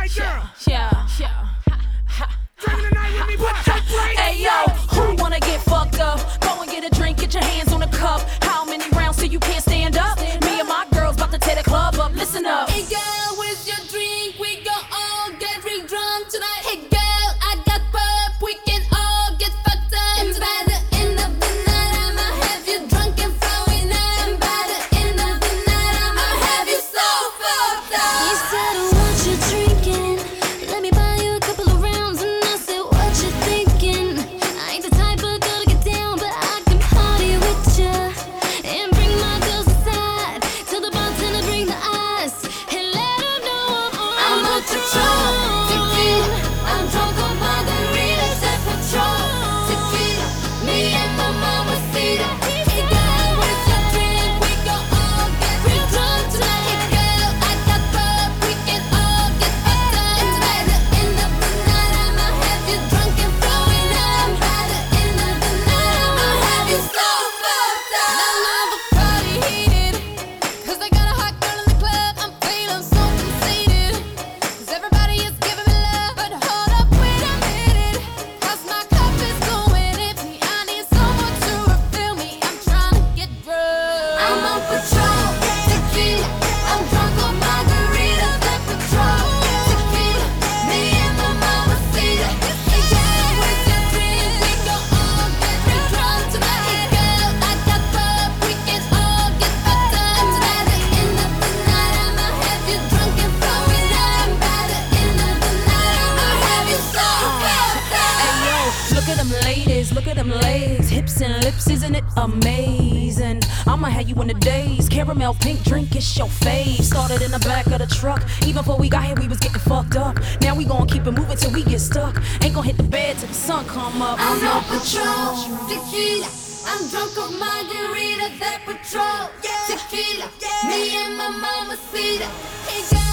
night girl. Yeah, yeah. Drinking the night with me, put your drink. Hey yo, who wanna get fucked up? Go and get a drink, get your hands on a cup. How many rounds till you can't stand up? Me and my girls about to tear the club up. Listen up. Hey, yeah. legs, hips and lips, isn't it amazing? I'ma have you in the days, caramel pink drink, it's your fave. Started in the back of the truck, even before we got here, we was getting fucked up. Now we gon' keep it moving till we get stuck. Ain't gon' hit the bed till the sun come up. I'm, on Patrón, tequila. I'm drunk on margarita, that Patrón, yeah. tequila. Yeah. Me and my mama see that. Hey,